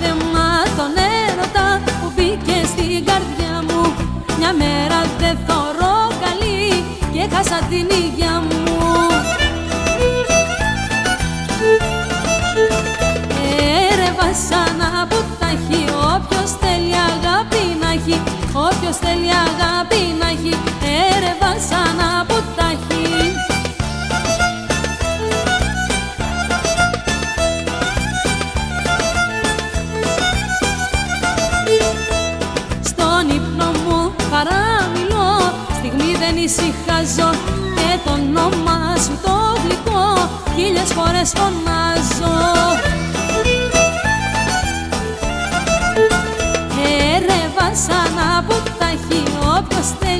θέμα τον έρωτα που μπήκε στην καρδιά μου. Μια μέρα δεν θωρώ καλή και χάσα την υγειά μου. Έρευα σαν απουτάχει όποιος θέλει αγάπη να έχει Όποιος θέλει αγάπη να στον ύπνο μου παραμιλώ. Στιγμή δεν ησυχάζω και το όνομα σου το γλυκό. Χίλιες φορές φωνάζω. Ερεύα σαν από τα χειόπιοστε